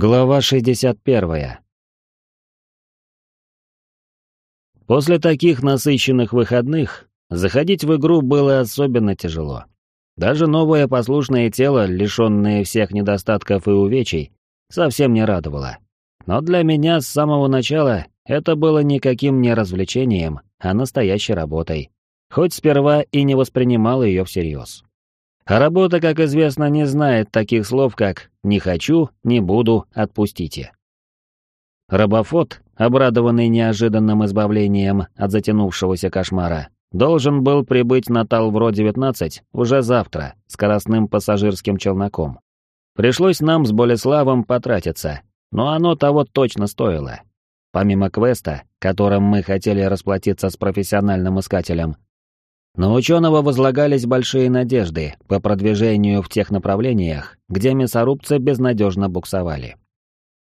Глава 61. После таких насыщенных выходных заходить в игру было особенно тяжело. Даже новое послушное тело, лишенное всех недостатков и увечий, совсем не радовало. Но для меня с самого начала это было никаким не развлечением, а настоящей работой. Хоть сперва и не воспринимал ее всерьез. А работа, как известно, не знает таких слов, как «не хочу», «не буду», «отпустите». Рабофот, обрадованный неожиданным избавлением от затянувшегося кошмара, должен был прибыть на Талвро-19 уже завтра скоростным пассажирским челноком. Пришлось нам с Болеславом потратиться, но оно того точно стоило. Помимо квеста, которым мы хотели расплатиться с профессиональным искателем, на ученого возлагались большие надежды по продвижению в тех направлениях, где мясорубцы безнадежно буксовали.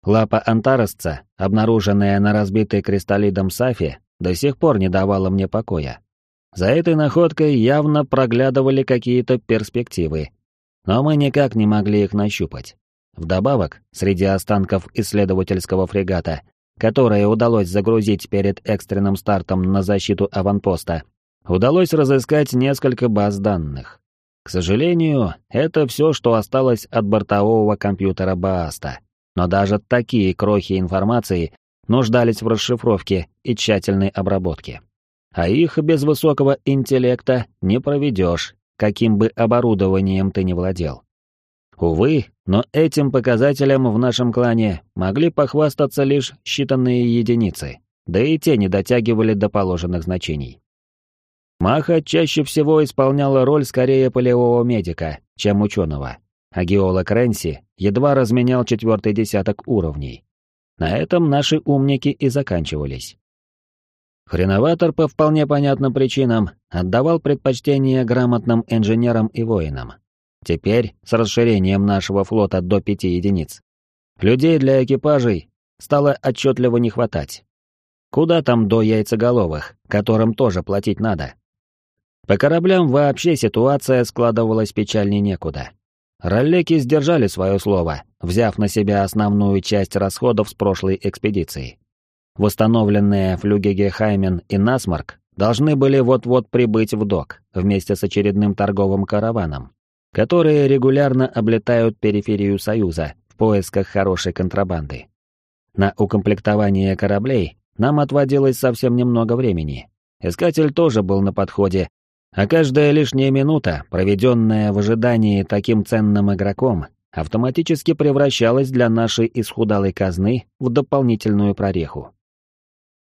Лапа антаросца, обнаруженная на разбитой кристаллидом Сафи, до сих пор не давала мне покоя. За этой находкой явно проглядывали какие-то перспективы, но мы никак не могли их нащупать. Вдобавок, среди останков исследовательского фрегата, которое удалось загрузить перед экстренным стартом на защиту аванпоста, удалось разыскать несколько баз данных. К сожалению, это все, что осталось от бортового компьютера Бааста. Но даже такие крохи информации нуждались в расшифровке и тщательной обработке. А их без высокого интеллекта не проведешь, каким бы оборудованием ты ни владел. Увы, но этим показателем в нашем клане могли похвастаться лишь считанные единицы, да и те не дотягивали до положенных значений. Маха чаще всего исполняла роль скорее полевого медика, чем ученого, а геолог Ренси едва разменял четвертый десяток уровней. На этом наши умники и заканчивались. Хреноватор по вполне понятным причинам отдавал предпочтение грамотным инженерам и воинам. Теперь, с расширением нашего флота до пяти единиц, людей для экипажей стало отчетливо не хватать. Куда там до яйцеголовых, которым тоже платить надо? По кораблям вообще ситуация складывалась печальней некуда. Роллеки сдержали свое слово, взяв на себя основную часть расходов с прошлой экспедиции. Восстановленные флюгеге Хаймен и Насмарк должны были вот-вот прибыть в док вместе с очередным торговым караваном, которые регулярно облетают периферию Союза в поисках хорошей контрабанды. На укомплектование кораблей нам отводилось совсем немного времени. Искатель тоже был на подходе а каждая лишняя минута, проведенная в ожидании таким ценным игроком, автоматически превращалась для нашей исхудалой казны в дополнительную прореху.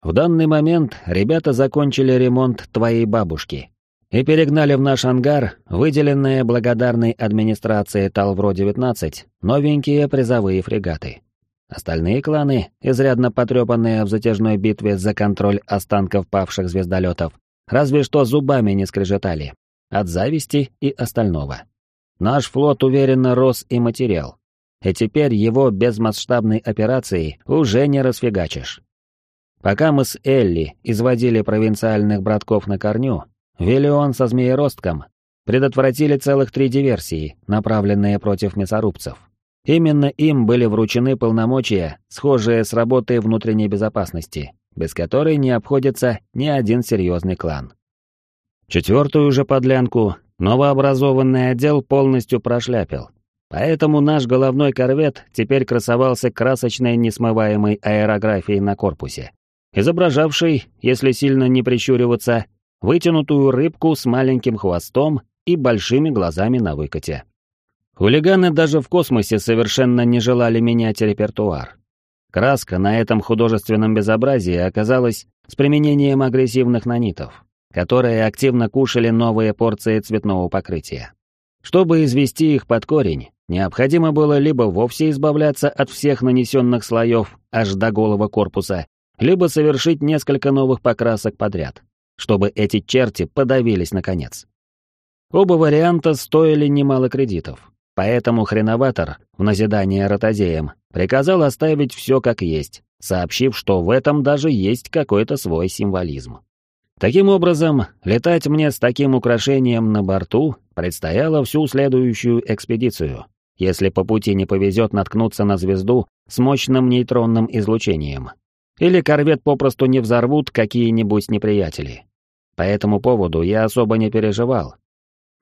В данный момент ребята закончили ремонт твоей бабушки и перегнали в наш ангар, выделенные благодарной администрации Талвро-19, новенькие призовые фрегаты. Остальные кланы, изрядно потрепанные в затяжной битве за контроль останков павших звездолетов, Разве что зубами не скрежетали. От зависти и остального. Наш флот уверенно рос и материал. И теперь его без масштабной операции уже не расфигачишь. Пока мы с Элли изводили провинциальных братков на корню, Виллион со Змееростком предотвратили целых три диверсии, направленные против мясорубцев. Именно им были вручены полномочия, схожие с работой внутренней безопасности, без которой не обходится ни один серьезный клан. Четвертую же подлянку новообразованный отдел полностью прошляпил. Поэтому наш головной корвет теперь красовался красочной несмываемой аэрографией на корпусе, изображавшей, если сильно не прищуриваться, вытянутую рыбку с маленьким хвостом и большими глазами на выкате. Хулиганы даже в космосе совершенно не желали менять репертуар. Краска на этом художественном безобразии оказалась с применением агрессивных нанитов, которые активно кушали новые порции цветного покрытия. Чтобы извести их под корень, необходимо было либо вовсе избавляться от всех нанесенных слоев аж до голого корпуса, либо совершить несколько новых покрасок подряд, чтобы эти черти подавились наконец. Оба варианта стоили немало кредитов, поэтому хреноватор, в назидание ротозеям, Приказал оставить все как есть, сообщив, что в этом даже есть какой-то свой символизм. Таким образом, летать мне с таким украшением на борту предстояло всю следующую экспедицию, если по пути не повезет наткнуться на звезду с мощным нейтронным излучением. Или корвет попросту не взорвут какие-нибудь неприятели. По этому поводу я особо не переживал.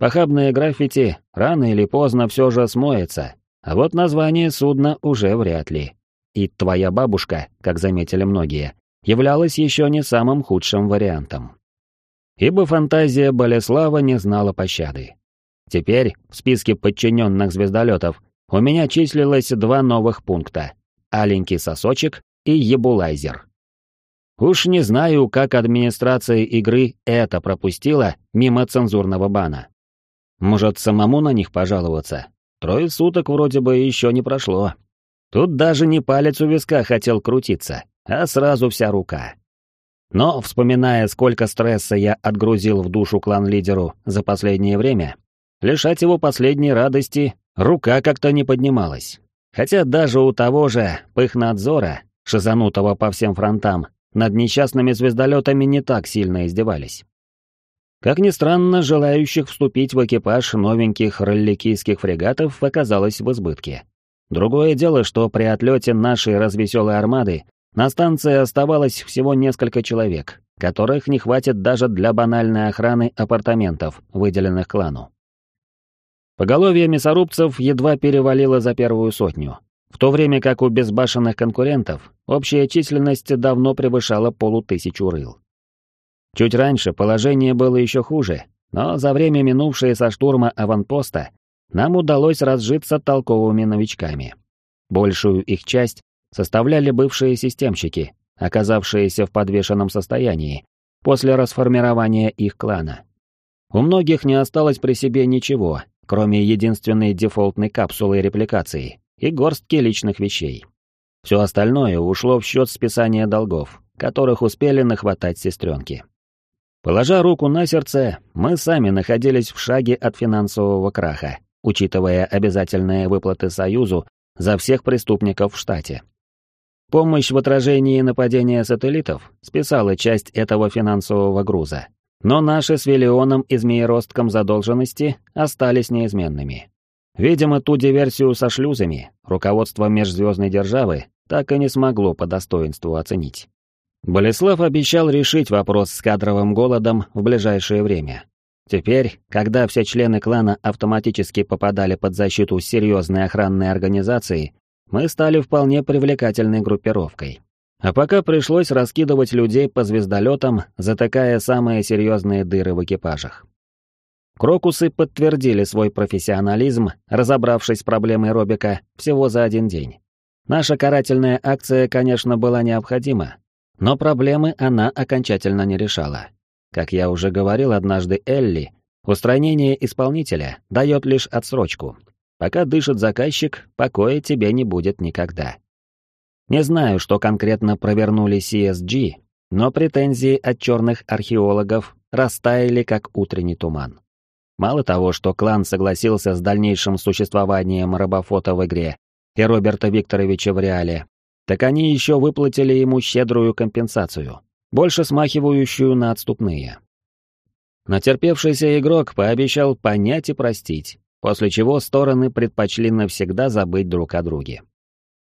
Похабные граффити рано или поздно все же смоется, а вот название судна уже вряд ли. И твоя бабушка, как заметили многие, являлась еще не самым худшим вариантом. Ибо фантазия Болеслава не знала пощады. Теперь в списке подчиненных звездолетов у меня числилось два новых пункта — аленький сосочек и ебулайзер. Уж не знаю, как администрация игры это пропустила мимо цензурного бана. Может, самому на них пожаловаться? Трое суток вроде бы еще не прошло. Тут даже не палец у виска хотел крутиться, а сразу вся рука. Но, вспоминая, сколько стресса я отгрузил в душу клан-лидеру за последнее время, лишать его последней радости рука как-то не поднималась. Хотя даже у того же пыхнадзора, шизанутого по всем фронтам, над несчастными звездолетами не так сильно издевались. Как ни странно, желающих вступить в экипаж новеньких ролликийских фрегатов оказалось в избытке. Другое дело, что при отлете нашей развеселой армады на станции оставалось всего несколько человек, которых не хватит даже для банальной охраны апартаментов, выделенных клану. Поголовье мясорубцев едва перевалило за первую сотню, в то время как у безбашенных конкурентов общая численность давно превышала полутысячу рыл. Чуть раньше положение было еще хуже, но за время минувшее со штурма аванпоста нам удалось разжиться толковыми новичками. Большую их часть составляли бывшие системщики, оказавшиеся в подвешенном состоянии после расформирования их клана. У многих не осталось при себе ничего, кроме единственной дефолтной капсулы репликации, и горстки личных вещей. Все остальное ушло в счет списания долгов, которых успели нахватать сестренки. Положа руку на сердце, мы сами находились в шаге от финансового краха, учитывая обязательные выплаты Союзу за всех преступников в штате. Помощь в отражении нападения сателлитов списала часть этого финансового груза, но наши с Виллионом и Змееростком задолженности остались неизменными. Видимо, ту диверсию со шлюзами руководство межзвездной державы так и не смогло по достоинству оценить. Болеслав обещал решить вопрос с кадровым голодом в ближайшее время. Теперь, когда все члены клана автоматически попадали под защиту серьезной охранной организации, мы стали вполне привлекательной группировкой. А пока пришлось раскидывать людей по звездолетам, затыкая самые серьезные дыры в экипажах. Крокусы подтвердили свой профессионализм, разобравшись с проблемой Робика всего за один день. Наша карательная акция, конечно, была необходима, но проблемы она окончательно не решала. Как я уже говорил однажды Элли, устранение исполнителя дает лишь отсрочку. Пока дышит заказчик, покоя тебе не будет никогда. Не знаю, что конкретно провернули CSG, но претензии от черных археологов растаяли как утренний туман. Мало того, что клан согласился с дальнейшим существованием Рабофота в игре и Роберта Викторовича в реале, так они еще выплатили ему щедрую компенсацию, больше смахивающую на отступные. Натерпевшийся игрок пообещал понять и простить, после чего стороны предпочли навсегда забыть друг о друге.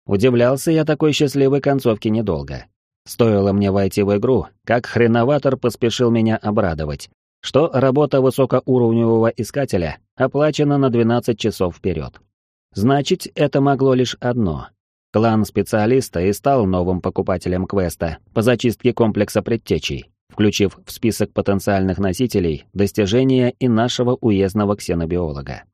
Удивлялся я такой счастливой концовке недолго. Стоило мне войти в игру, как хреноватор поспешил меня обрадовать, что работа высокоуровневого искателя оплачена на 12 часов вперед. Значит, это могло лишь одно. Клан специалиста и стал новым покупателем квеста по зачистке комплекса предтечей, включив в список потенциальных носителей достижения и нашего уездного ксенобиолога.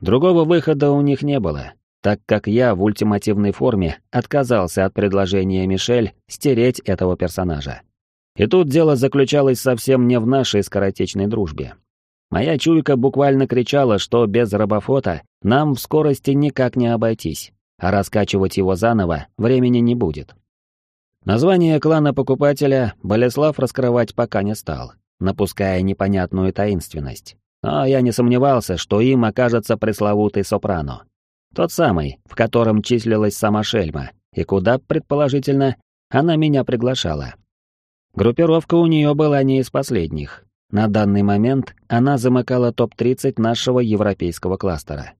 Другого выхода у них не было, так как я в ультимативной форме отказался от предложения Мишель стереть этого персонажа. И тут дело заключалось совсем не в нашей скоротечной дружбе. Моя чуйка буквально кричала, что без рабофота нам в скорости никак не обойтись, а раскачивать его заново времени не будет. Название клана покупателя Болеслав раскрывать пока не стал, напуская непонятную таинственность. Но я не сомневался, что им окажется пресловутый Сопрано. Тот самый, в котором числилась сама Шельма, и куда, предположительно, она меня приглашала. Группировка у нее была не из последних. На данный момент она замыкала топ-30 нашего европейского кластера.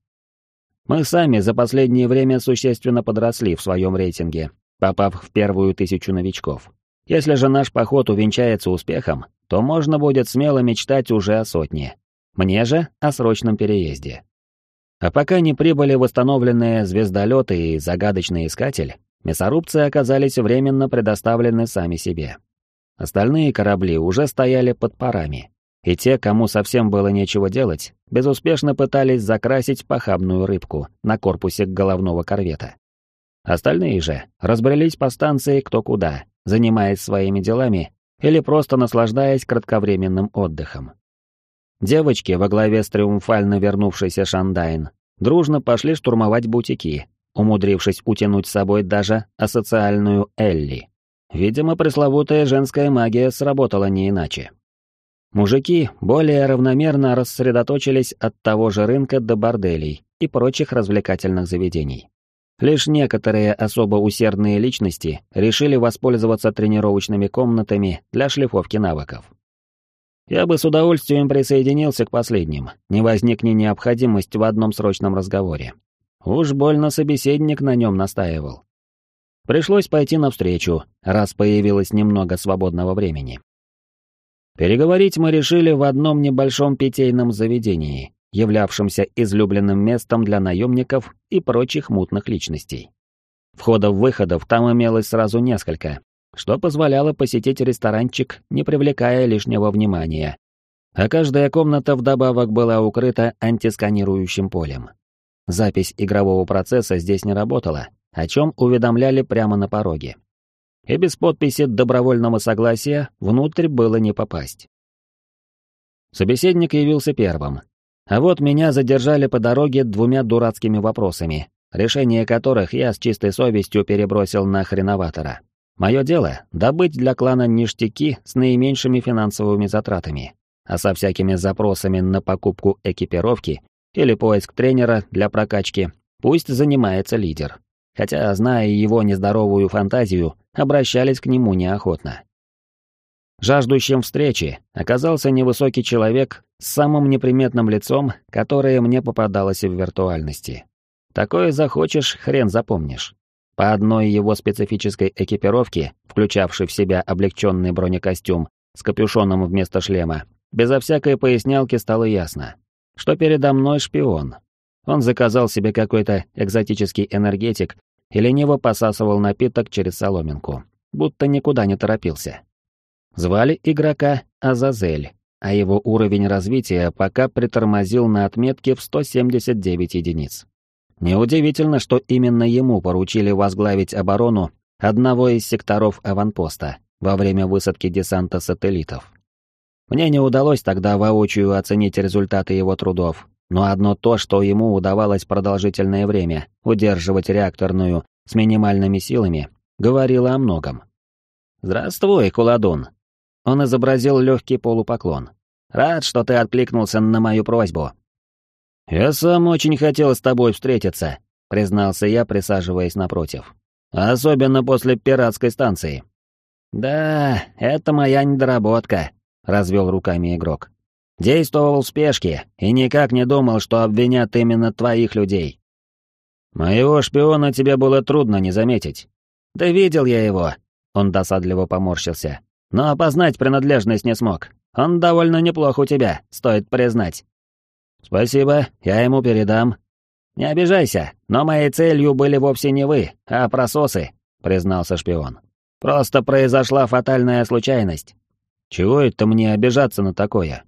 Мы сами за последнее время существенно подросли в своем рейтинге, попав в первую тысячу новичков. Если же наш поход увенчается успехом, то можно будет смело мечтать уже о сотне. Мне же о срочном переезде. А пока не прибыли восстановленные звездолеты и загадочный искатель, мясорубцы оказались временно предоставлены сами себе. Остальные корабли уже стояли под парами, и те, кому совсем было нечего делать, безуспешно пытались закрасить похабную рыбку на корпусе головного корвета. Остальные же разбрелись по станции кто куда, занимаясь своими делами или просто наслаждаясь кратковременным отдыхом. Девочки во главе с триумфально вернувшейся Шандайн дружно пошли штурмовать бутики, умудрившись утянуть с собой даже асоциальную Элли. Видимо, пресловутая женская магия сработала не иначе. Мужики более равномерно рассредоточились от того же рынка до борделей и прочих развлекательных заведений. Лишь некоторые особо усердные личности решили воспользоваться тренировочными комнатами для шлифовки навыков. Я бы с удовольствием присоединился к последним, не возникне необходимость в одном срочном разговоре. Уж больно собеседник на нем настаивал. Пришлось пойти навстречу, раз появилось немного свободного времени. Переговорить мы решили в одном небольшом питейном заведении, являвшемся излюбленным местом для наемников и прочих мутных личностей. Входов-выходов там имелось сразу несколько, что позволяло посетить ресторанчик, не привлекая лишнего внимания. А каждая комната вдобавок была укрыта антисканирующим полем. Запись игрового процесса здесь не работала, о чем уведомляли прямо на пороге. И без подписи добровольного согласия внутрь было не попасть. Собеседник явился первым, а вот меня задержали по дороге двумя дурацкими вопросами, решение которых я с чистой совестью перебросил на хреноватора. Мое дело — добыть для клана ништяки с наименьшими финансовыми затратами, а со всякими запросами на покупку экипировки или поиск тренера для прокачки пусть занимается лидер. Хотя, зная его нездоровую фантазию, обращались к нему неохотно. Жаждущим встречи оказался невысокий человек с самым неприметным лицом, которое мне попадалось в виртуальности. Такое захочешь, хрен запомнишь. По одной его специфической экипировке, включавшей в себя облегченный бронекостюм с капюшоном вместо шлема, безо всякой пояснялки стало ясно, что передо мной шпион. Он заказал себе какой-то экзотический энергетик и лениво посасывал напиток через соломинку, будто никуда не торопился. Звали игрока Азазель, а его уровень развития пока притормозил на отметке в 179 единиц. Неудивительно, что именно ему поручили возглавить оборону одного из секторов аванпоста во время высадки десанта сателлитов. Мне не удалось тогда воочию оценить результаты его трудов, но одно то, что ему удавалось продолжительное время удерживать реакторную с минимальными силами, говорило о многом. «Здравствуй, Куладун!» Он изобразил легкий полупоклон. «Рад, что ты откликнулся на мою просьбу». «Я сам очень хотел с тобой встретиться», — признался я, присаживаясь напротив. «Особенно после пиратской станции». «Да, это моя недоработка», — развел руками игрок. «Действовал в спешке и никак не думал, что обвинят именно твоих людей». «Моего шпиона тебе было трудно не заметить». «Да видел я его», — он досадливо поморщился но опознать принадлежность не смог. Он довольно неплох у тебя, стоит признать. Спасибо, я ему передам. Не обижайся, но моей целью были вовсе не вы, а прососы, признался шпион. Просто произошла фатальная случайность. Чего это мне обижаться на такое?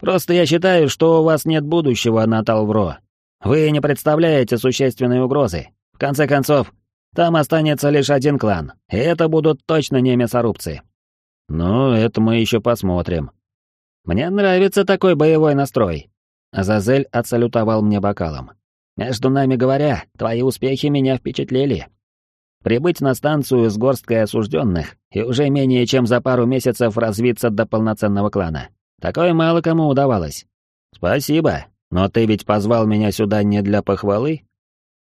Просто я считаю, что у вас нет будущего на Талвро. Вы не представляете существенной угрозы. В конце концов, там останется лишь один клан, и это будут точно не мясорубцы. «Ну, это мы еще посмотрим». «Мне нравится такой боевой настрой». Азазель отсалютовал мне бокалом. «Между нами говоря, твои успехи меня впечатлили. Прибыть на станцию с горсткой осужденных и уже менее чем за пару месяцев развиться до полноценного клана. Такое мало кому удавалось. Спасибо, но ты ведь позвал меня сюда не для похвалы?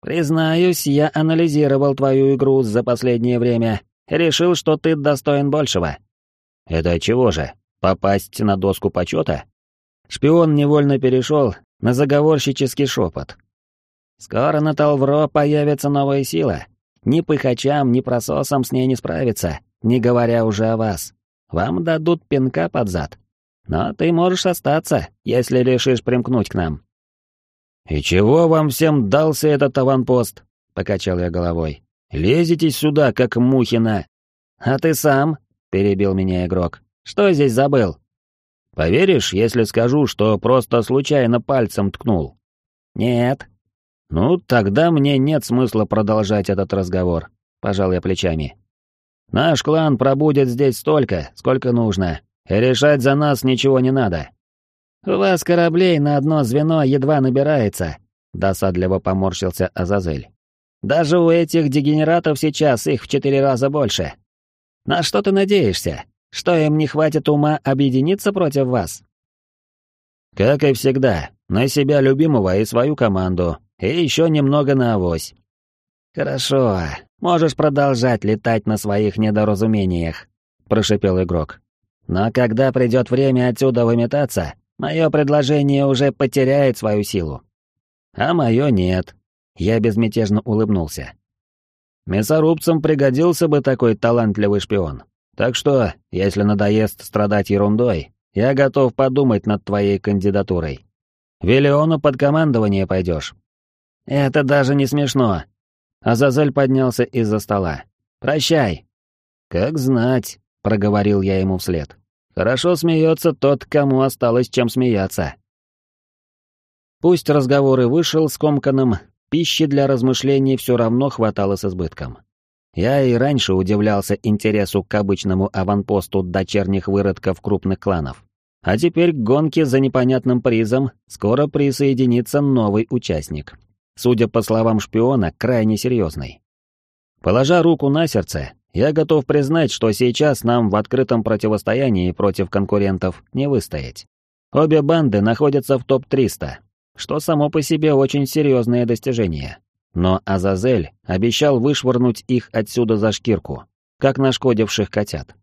Признаюсь, я анализировал твою игру за последнее время и решил, что ты достоин большего. Это чего же, попасть на доску почета? Шпион невольно перешел на заговорщический шепот. Скоро на Талвро появится новая сила. Ни пыхачам, ни прососам с ней не справиться, не говоря уже о вас. Вам дадут пинка под зад. Но ты можешь остаться, если решишь примкнуть к нам». «И чего вам всем дался этот аванпост?» — покачал я головой. «Лезете сюда, как мухи на...» «А ты сам?» — перебил меня игрок. «Что здесь забыл?» «Поверишь, если скажу, что просто случайно пальцем ткнул?» «Нет». «Ну, тогда мне нет смысла продолжать этот разговор», — пожал я плечами. «Наш клан пробудет здесь столько, сколько нужно, решать за нас ничего не надо». «У вас кораблей на одно звено едва набирается», — досадливо поморщился Азазель. «Даже у этих дегенератов сейчас их в четыре раза больше. На что ты надеешься? Что им не хватит ума объединиться против вас? Как и всегда, на себя любимого и свою команду, и еще немного на авось. Хорошо, можешь продолжать летать на своих недоразумениях, прошипел игрок. Но когда придет время отсюда выметаться, мое предложение уже потеряет свою силу. А мое нет. Я безмятежно улыбнулся. Мясорубцам пригодился бы такой талантливый шпион. Так что, если надоест страдать ерундой, я готов подумать над твоей кандидатурой. Виллиону под командование пойдешь. Это даже не смешно. Азазель поднялся из-за стола. Прощай. Как знать, проговорил я ему вслед. Хорошо смеется тот, кому осталось чем смеяться. Пусть разговор и вышел скомканным, пищи для размышлений все равно хватало с избытком. Я и раньше удивлялся интересу к обычному аванпосту дочерних выродков крупных кланов. А теперь к гонке за непонятным призом скоро присоединится новый участник. Судя по словам шпиона, крайне серьезный. Положа руку на сердце, я готов признать, что сейчас нам в открытом противостоянии против конкурентов не выстоять. Обе банды находятся в топ-300, что само по себе очень серьезное достижение. Но Азазель обещал вышвырнуть их отсюда за шкирку, как нашкодивших котят.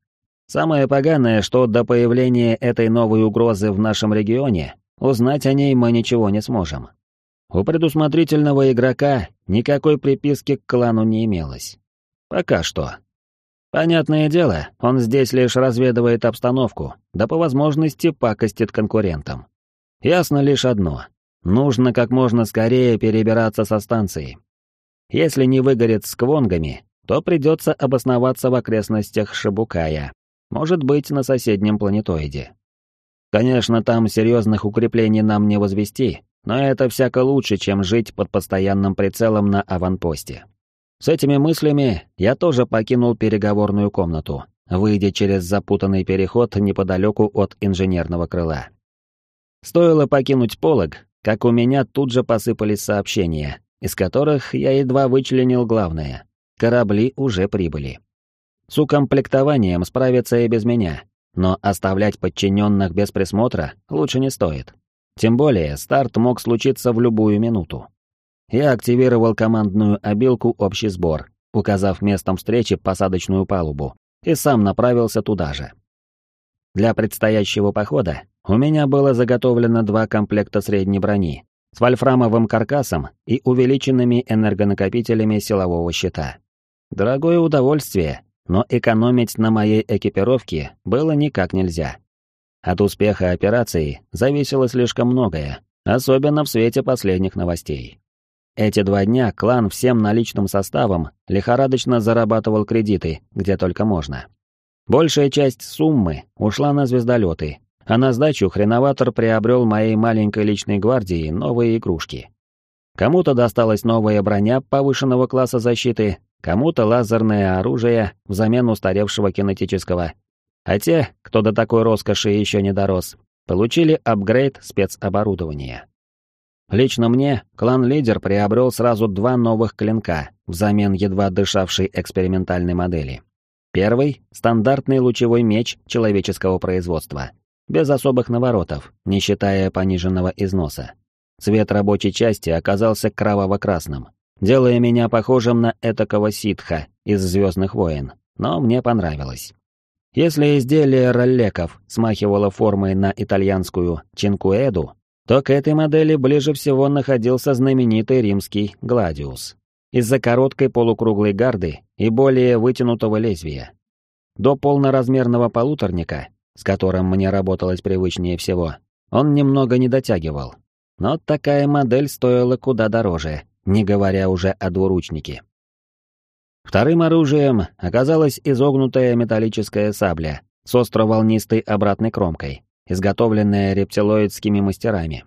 Самое поганое, что до появления этой новой угрозы в нашем регионе узнать о ней мы ничего не сможем. У предусмотрительного игрока никакой приписки к клану не имелось. Пока что. Понятное дело, он здесь лишь разведывает обстановку, да по возможности пакостит конкурентам. Ясно лишь одно. Нужно как можно скорее перебираться со станции. Если не выгорит с квонгами, то придется обосноваться в окрестностях Шабукая, может быть, на соседнем планетоиде. Конечно, там серьезных укреплений нам не возвести, но это всяко лучше, чем жить под постоянным прицелом на аванпосте. С этими мыслями я тоже покинул переговорную комнату, выйдя через запутанный переход неподалеку от инженерного крыла. Стоило покинуть полог, как у меня тут же посыпались сообщения, из которых я едва вычленил главное. Корабли уже прибыли. С укомплектованием справиться и без меня, но оставлять подчиненных без присмотра лучше не стоит. Тем более, старт мог случиться в любую минуту. Я активировал командную обилку «Общий сбор», указав местом встречи посадочную палубу, и сам направился туда же. Для предстоящего похода у меня было заготовлено два комплекта средней брони с вольфрамовым каркасом и увеличенными энергонакопителями силового щита. Дорогое удовольствие, но экономить на моей экипировке было никак нельзя. От успеха операции зависело слишком многое, особенно в свете последних новостей. Эти два дня клан всем наличным составом лихорадочно зарабатывал кредиты, где только можно. Большая часть суммы ушла на звездолеты, а на сдачу хреноватор приобрел моей маленькой личной гвардии новые игрушки. Кому-то досталась новая броня повышенного класса защиты, кому-то лазерное оружие взамен устаревшего кинетического. А те, кто до такой роскоши еще не дорос, получили апгрейд спецоборудования. Лично мне клан-лидер приобрел сразу два новых клинка взамен едва дышавшей экспериментальной модели. Первый — стандартный лучевой меч человеческого производства — без особых наворотов, не считая пониженного износа. Цвет рабочей части оказался кроваво-красным, делая меня похожим на этакого ситха из «Звездных войн», но мне понравилось. Если изделие роллеков смахивало формой на итальянскую чинкуэду, то к этой модели ближе всего находился знаменитый римский «Гладиус» из-за короткой полукруглой гарды и более вытянутого лезвия. До полноразмерного полуторника, с которым мне работалось привычнее всего, он немного не дотягивал. Но такая модель стоила куда дороже, не говоря уже о двуручнике. Вторым оружием оказалась изогнутая металлическая сабля с остро-волнистой обратной кромкой, изготовленная рептилоидскими мастерами.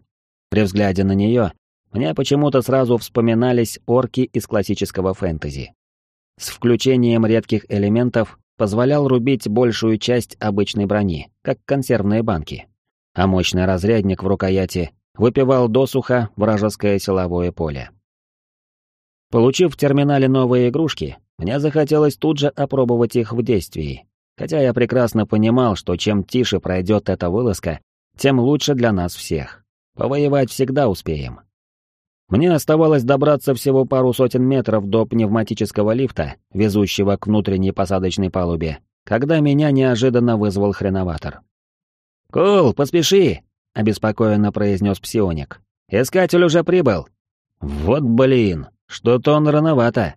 При взгляде на нее мне почему-то сразу вспоминались орки из классического фэнтези. С включением редких элементов позволял рубить большую часть обычной брони, как консервные банки. А мощный разрядник в рукояти выпивал досуха вражеское силовое поле. Получив в терминале новые игрушки, мне захотелось тут же опробовать их в действии, хотя я прекрасно понимал, что чем тише пройдет эта вылазка, тем лучше для нас всех. Повоевать всегда успеем. Мне оставалось добраться всего пару сотен метров до пневматического лифта, везущего к внутренней посадочной палубе, когда меня неожиданно вызвал хреноватор. «Кул, поспеши!» — обеспокоенно произнес псионик. «Искатель уже прибыл!» «Вот блин, что-то он рановато!»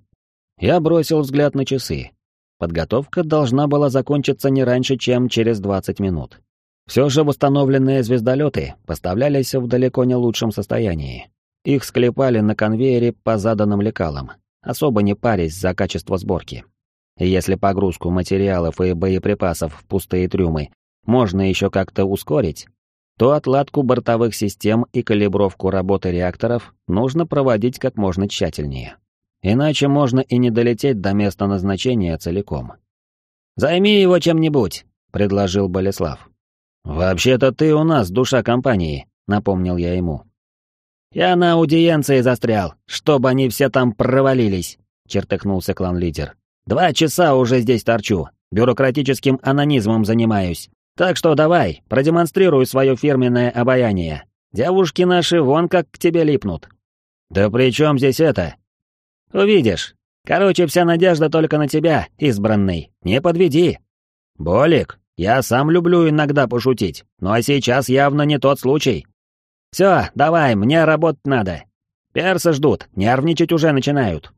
Я бросил взгляд на часы. Подготовка должна была закончиться не раньше, чем через 20 минут. Все же восстановленные звездолеты поставлялись в далеко не лучшем состоянии. Их склепали на конвейере по заданным лекалам, особо не парясь за качество сборки. Если погрузку материалов и боеприпасов в пустые трюмы можно еще как-то ускорить, то отладку бортовых систем и калибровку работы реакторов нужно проводить как можно тщательнее. Иначе можно и не долететь до места назначения целиком. «Займи его чем-нибудь», — предложил Болеслав. «Вообще-то ты у нас душа компании», — напомнил я ему. «Я на аудиенции застрял, чтобы они все там провалились», — чертыхнулся клан-лидер. «Два часа уже здесь торчу, бюрократическим анонизмом занимаюсь. Так что давай, продемонстрируй свое фирменное обаяние. Девушки наши вон как к тебе липнут». «Да при чем здесь это?» «Увидишь. Короче, вся надежда только на тебя, избранный. Не подведи». «Болик, я сам люблю иногда пошутить, ну а сейчас явно не тот случай. Все, давай, мне работать надо. Персы ждут, нервничать уже начинают.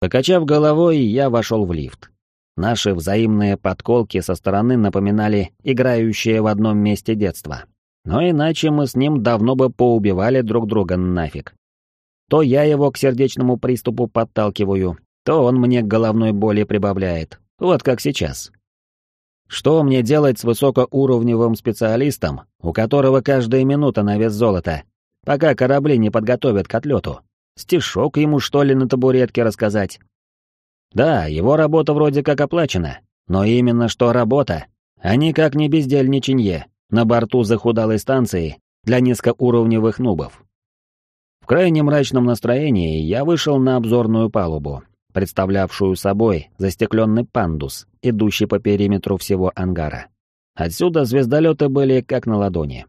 Покачав головой, я вошел в лифт. Наши взаимные подколки со стороны напоминали играющее в одном месте детство. Но иначе мы с ним давно бы поубивали друг друга нафиг. То я его к сердечному приступу подталкиваю, то он мне головной боли прибавляет. Вот как сейчас. Что мне делать с высокоуровневым специалистом, у которого каждая минута на вес золота, пока корабли не подготовят к отлету? Стишок ему, что ли, на табуретке рассказать? Да, его работа вроде как оплачена, но именно что работа, а никак не бездельничанье на борту захудалой станции для низкоуровневых нубов. Крайне мрачном настроении я вышел на обзорную палубу, представлявшую собой застекленный пандус, идущий по периметру всего ангара. Отсюда звездолеты были как на ладони.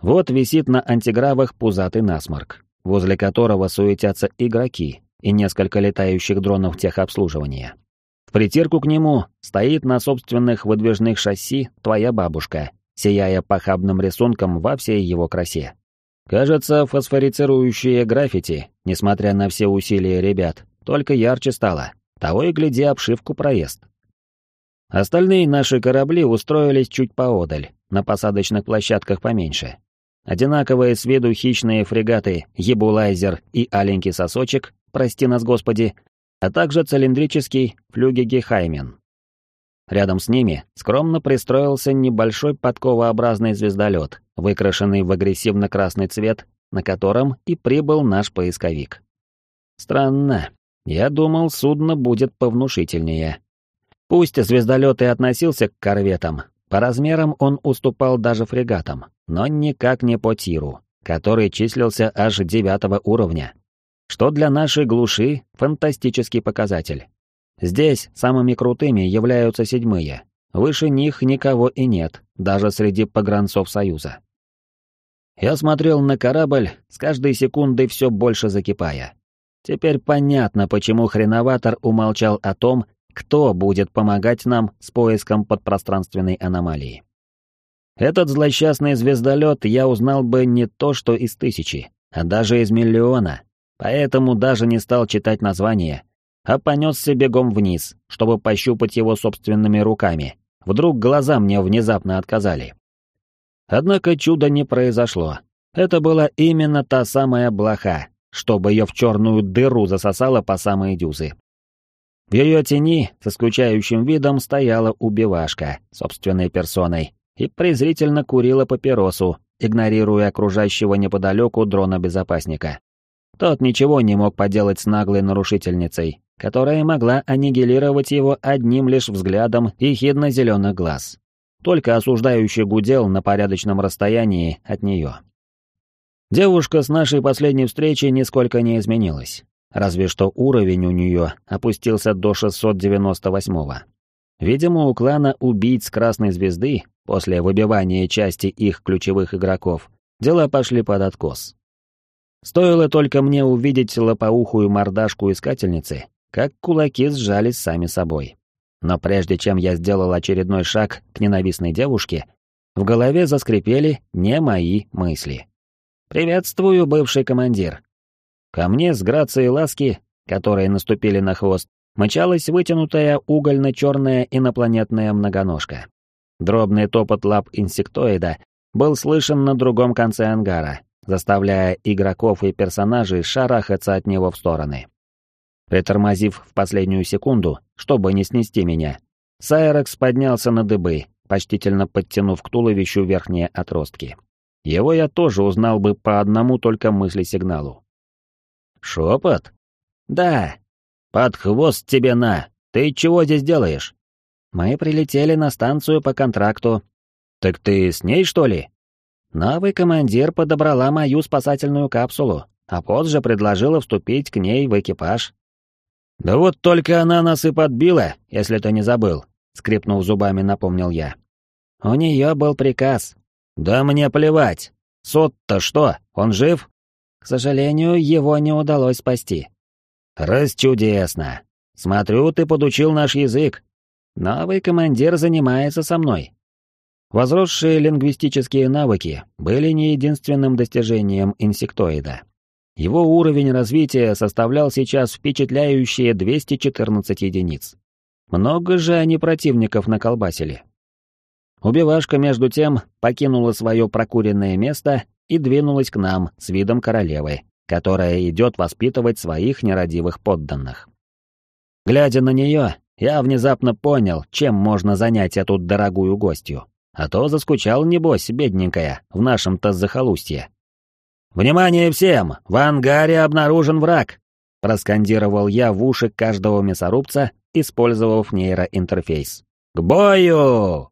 Вот висит на антигравах пузатый насморк, возле которого суетятся игроки и несколько летающих дронов техобслуживания. В притирку к нему стоит на собственных выдвижных шасси твоя бабушка, сияя похабным рисунком во всей его красе. Кажется, фосфорицирующие граффити, несмотря на все усилия ребят, только ярче стало. Того и гляди, обшивку проезд. Остальные наши корабли устроились чуть поодаль, на посадочных площадках поменьше. Одинаковые с виду хищные фрегаты Ебулайзер и Аленький Сосочек, прости нас господи, а также цилиндрический флюгеги Хаймен. Рядом с ними скромно пристроился небольшой подковообразный звездолет, выкрашенный в агрессивно-красный цвет, на котором и прибыл наш поисковик. Странно, я думал, судно будет повнушительнее. Пусть звездолет и относился к корветам, по размерам он уступал даже фрегатам, но никак не по тиру, который числился аж девятого уровня. Что для нашей глуши фантастический показатель. Здесь самыми крутыми являются седьмые. Выше них никого и нет, даже среди погранцов Союза. Я смотрел на корабль, с каждой секундой все больше закипая. Теперь понятно, почему хреноватор умолчал о том, кто будет помогать нам с поиском подпространственной аномалии. Этот злосчастный звездолет я узнал бы не то что из тысячи, а даже из миллиона, поэтому даже не стал читать название, а понесся бегом вниз, чтобы пощупать его собственными руками. Вдруг глаза мне внезапно отказали. Однако чуда не произошло. Это была именно та самая блоха, чтобы ее в черную дыру засосало по самые дюзы. В ее тени со скучающим видом стояла убивашка собственной персоной и презрительно курила папиросу, игнорируя окружающего неподалеку дрона-безопасника. Тот ничего не мог поделать с наглой нарушительницей, которая могла аннигилировать его одним лишь взглядом и хидно-зеленых глаз. Только осуждающий гудел на порядочном расстоянии от нее. Девушка с нашей последней встречи нисколько не изменилась, разве что уровень у нее опустился до 698-го. Видимо, у клана убийц Красной Звезды, после выбивания части их ключевых игроков, дела пошли под откос. Стоило только мне увидеть лопоухую мордашку искательницы, как кулаки сжались сами собой. Но прежде чем я сделал очередной шаг к ненавистной девушке, в голове заскрипели не мои мысли. «Приветствую, бывший командир». Ко мне с грацией ласки, которые наступили на хвост, мчалась вытянутая угольно-черная инопланетная многоножка. Дробный топот лап инсектоида был слышен на другом конце ангара, заставляя игроков и персонажей шарахаться от него в стороны. Притормозив в последнюю секунду, чтобы не снести меня, Сайрекс поднялся на дыбы, почтительно подтянув к туловищу верхние отростки. Его я тоже узнал бы по одному только мысли-сигналу. «Шепот?» «Да». «Под хвост тебе на! Ты чего здесь делаешь?» «Мы прилетели на станцию по контракту». «Так ты с ней, что ли?» Новый командир подобрала мою спасательную капсулу, а позже предложила вступить к ней в экипаж. «Да вот только она нас и подбила, если ты не забыл», — скрипнув зубами, напомнил я. «У нее был приказ «Да мне плевать. Сот-то что, он жив?» «К сожалению, его не удалось спасти». «Расчудесно. Смотрю, ты подучил наш язык. Новый командир занимается со мной». Возросшие лингвистические навыки были не единственным достижением инсектоида. Его уровень развития составлял сейчас впечатляющие 214 единиц. Много же они противников наколбасили. Убивашка, между тем, покинула свое прокуренное место и двинулась к нам с видом королевы, которая идет воспитывать своих нерадивых подданных. Глядя на нее, я внезапно понял, чем можно занять эту дорогую гостью. А то заскучал, небось, бедненькая, в нашем-то захолустье. «Внимание всем! В ангаре обнаружен враг!» Проскандировал я в уши каждого мясорубца, использовав нейроинтерфейс. «К бою!»